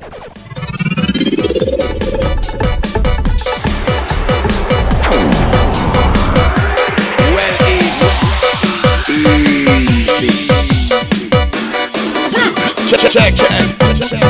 Well, easy. Easy. Check, check, check, check. check,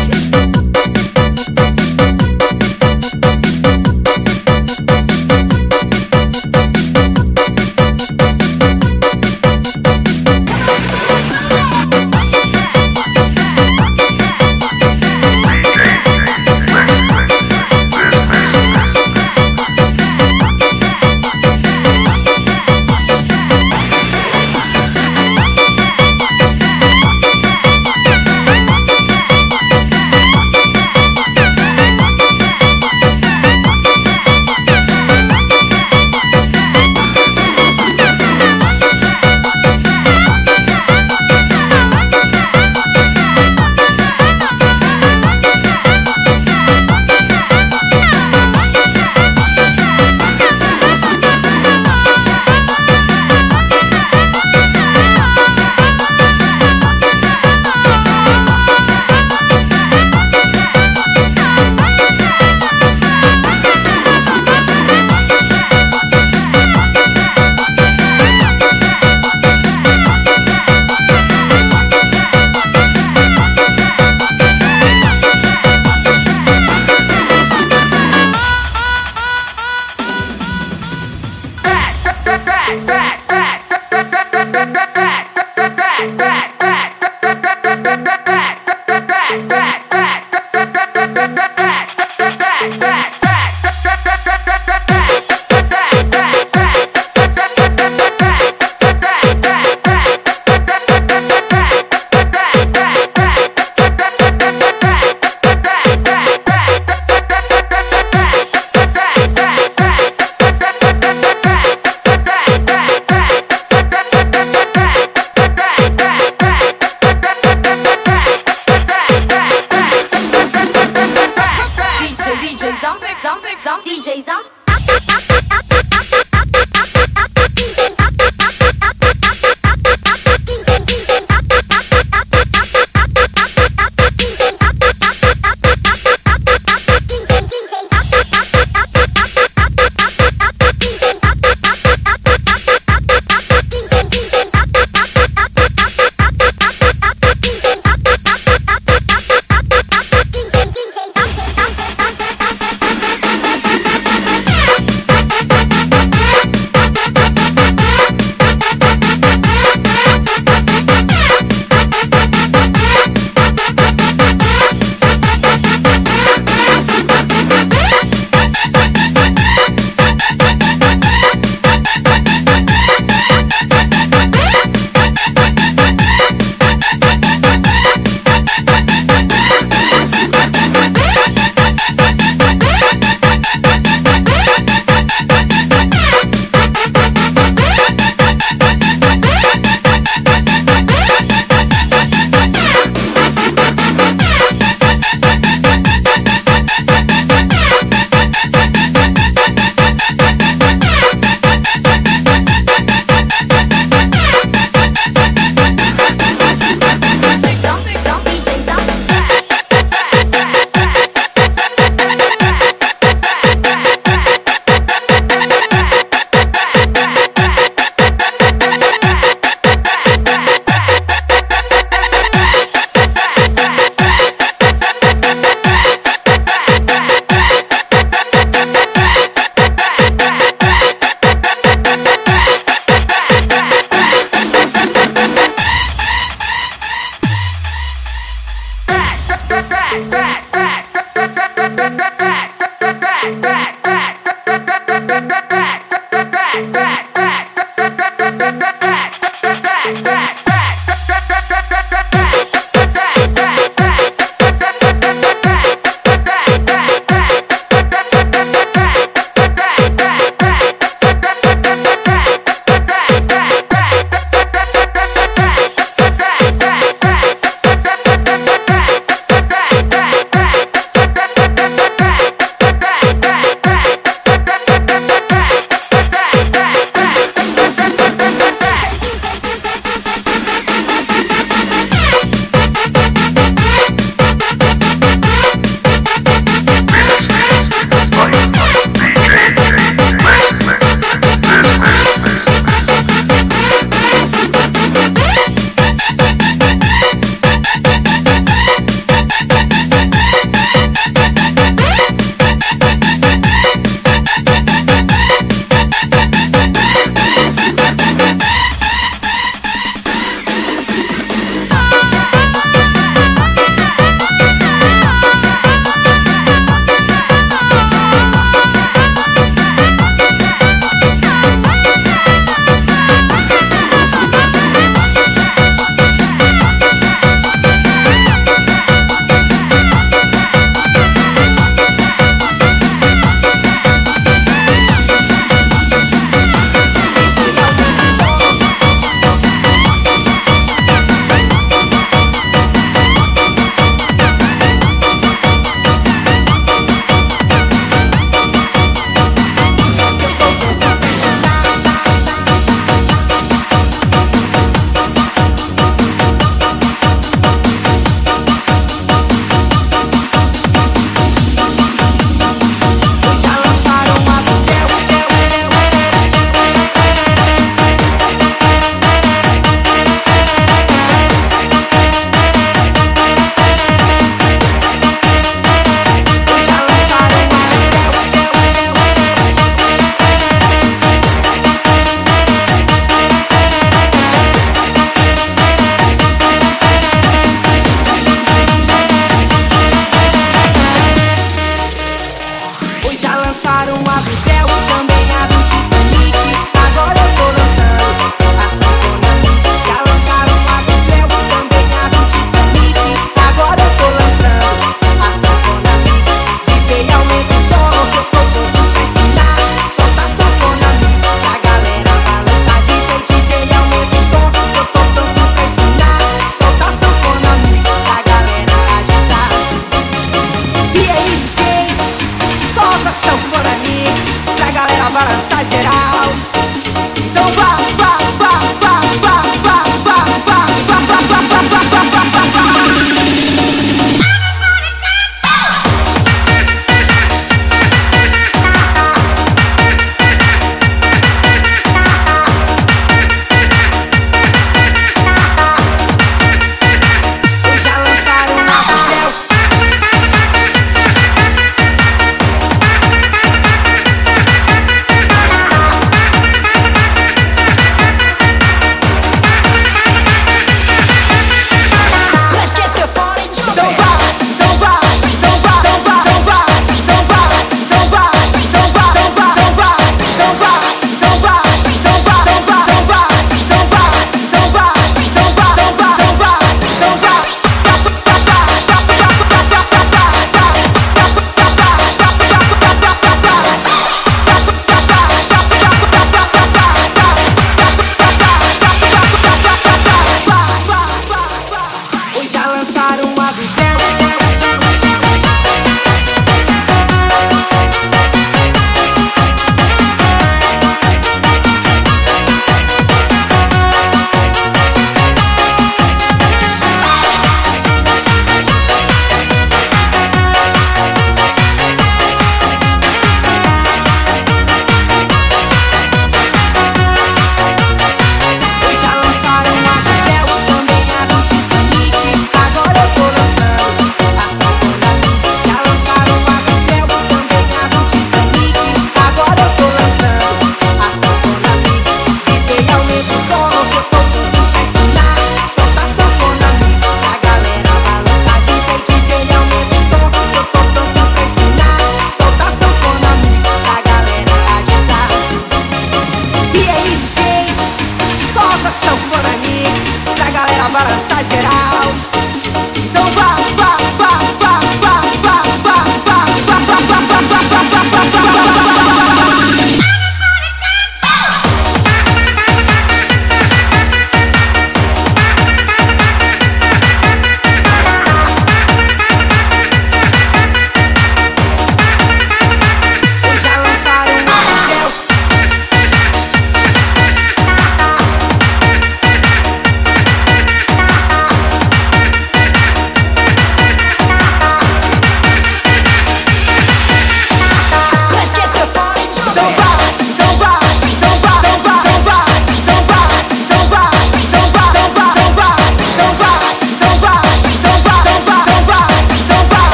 要你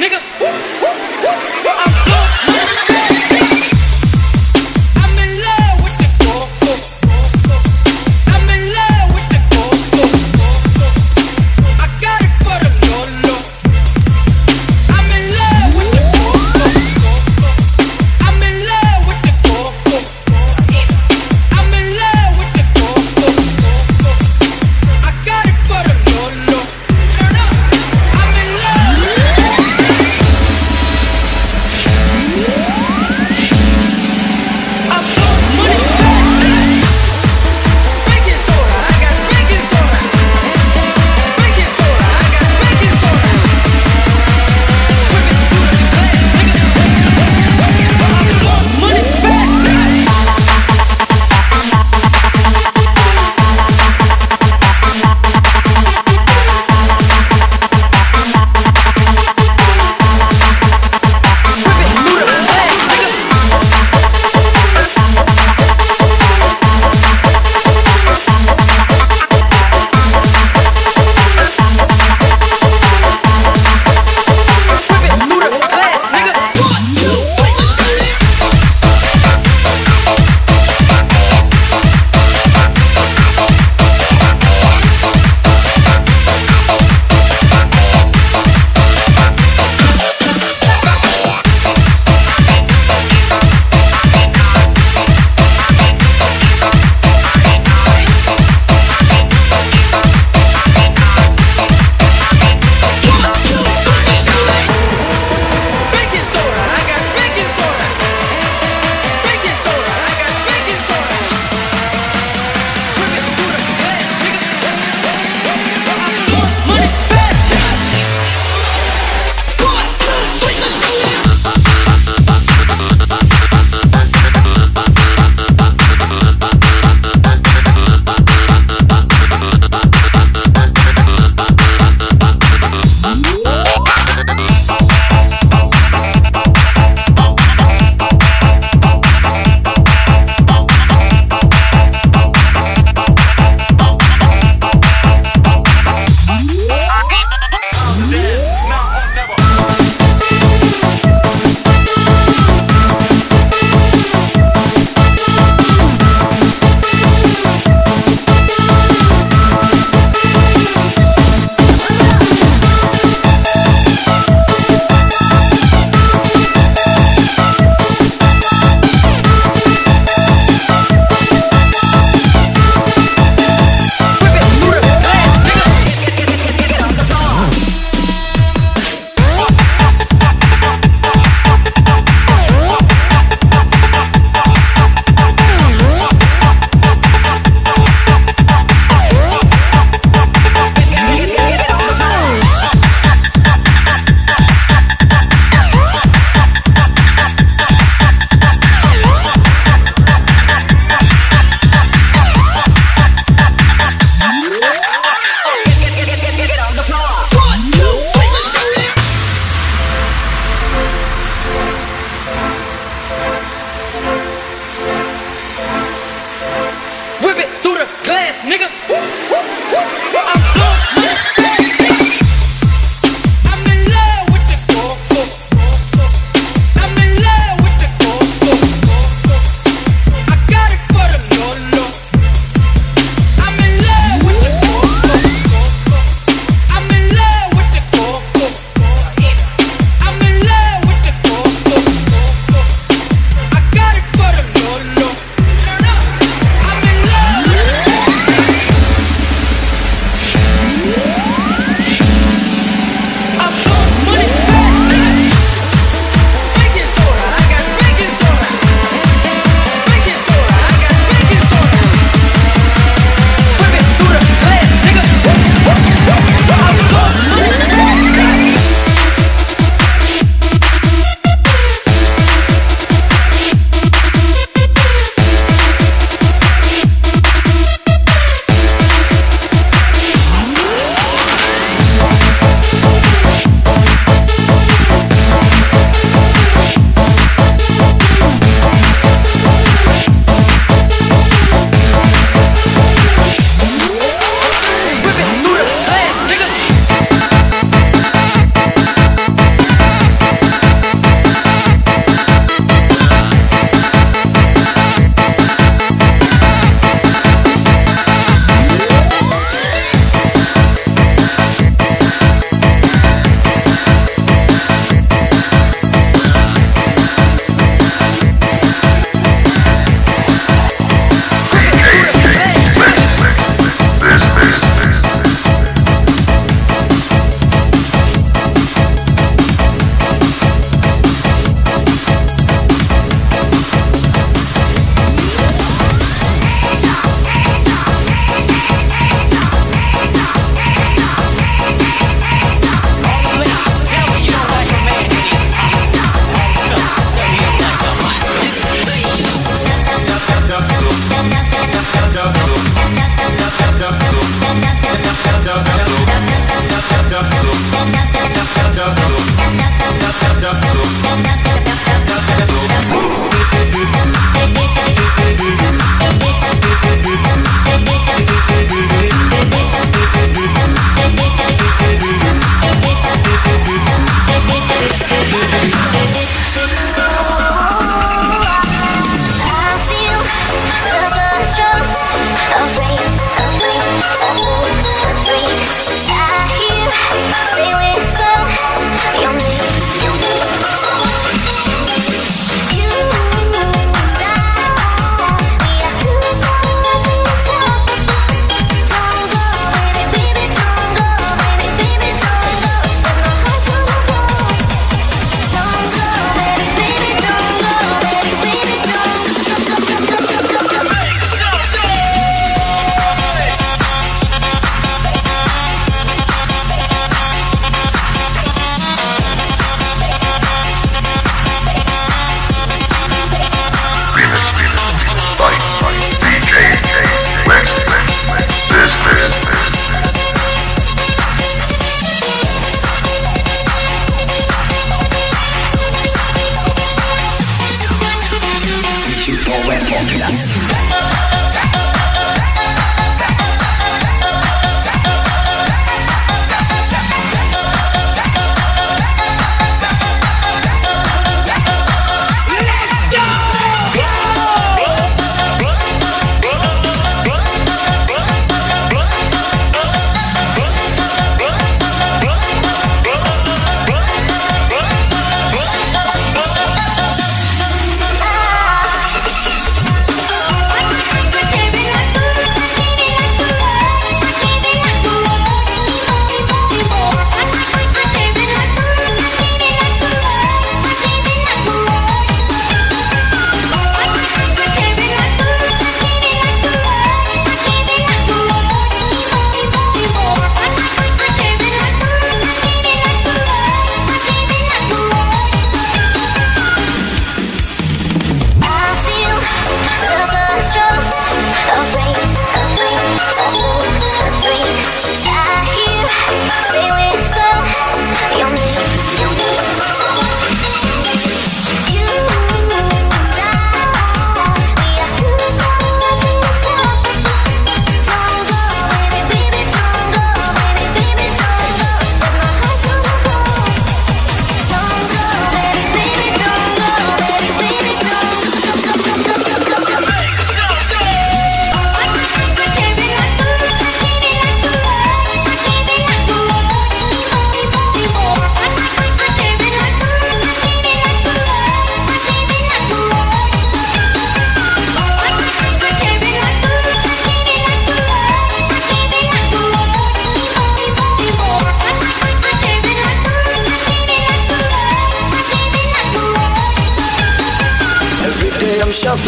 nigga. Woo.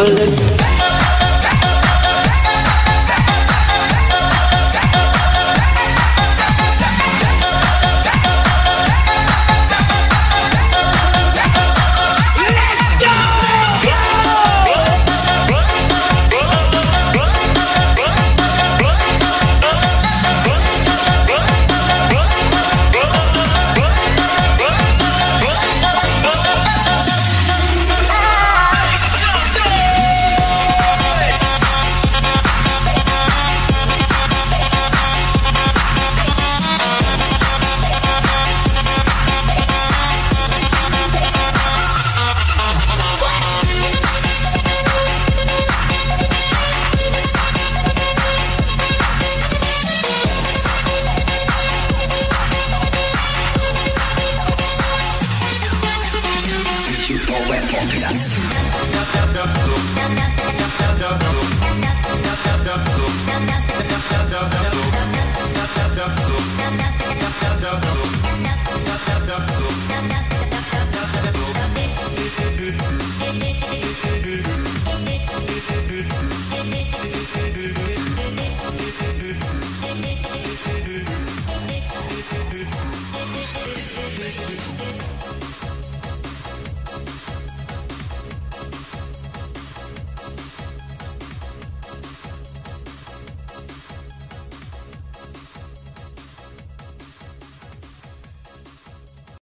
Feliz.